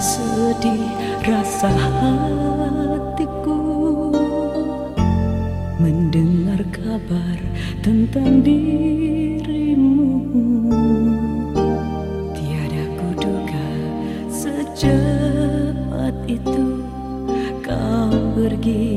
sedih rasa hatiku Mendengar kabar tentang dirimu. Tiada kuduga secepat itu Kau pergi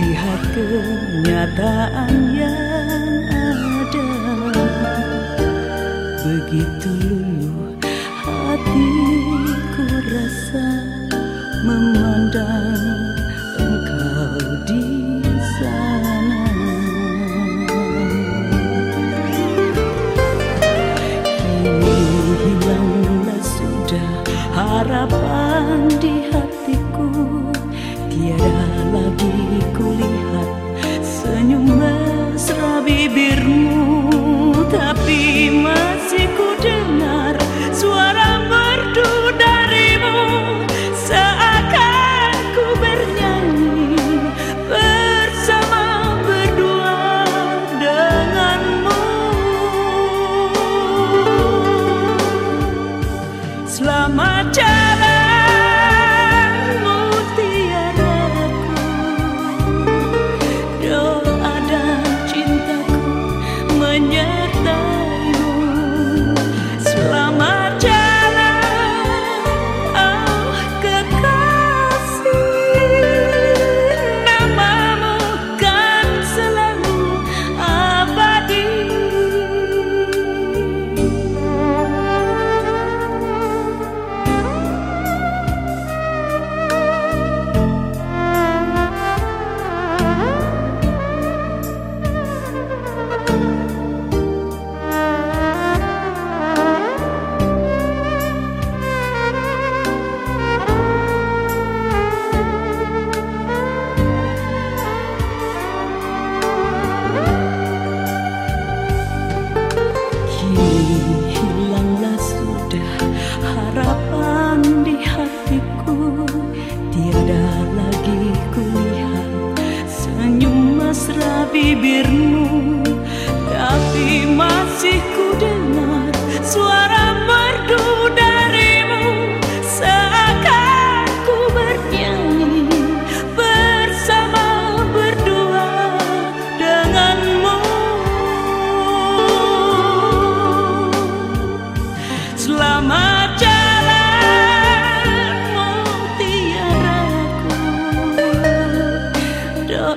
Melihat kenyataan yang ada. Begitu luluh hatiku rasa Memandang engkau di sana. Kini hilanglah sudah harapan di hatiku Tiada lagi kulihat senyum mesra bibirmu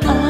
your eyes.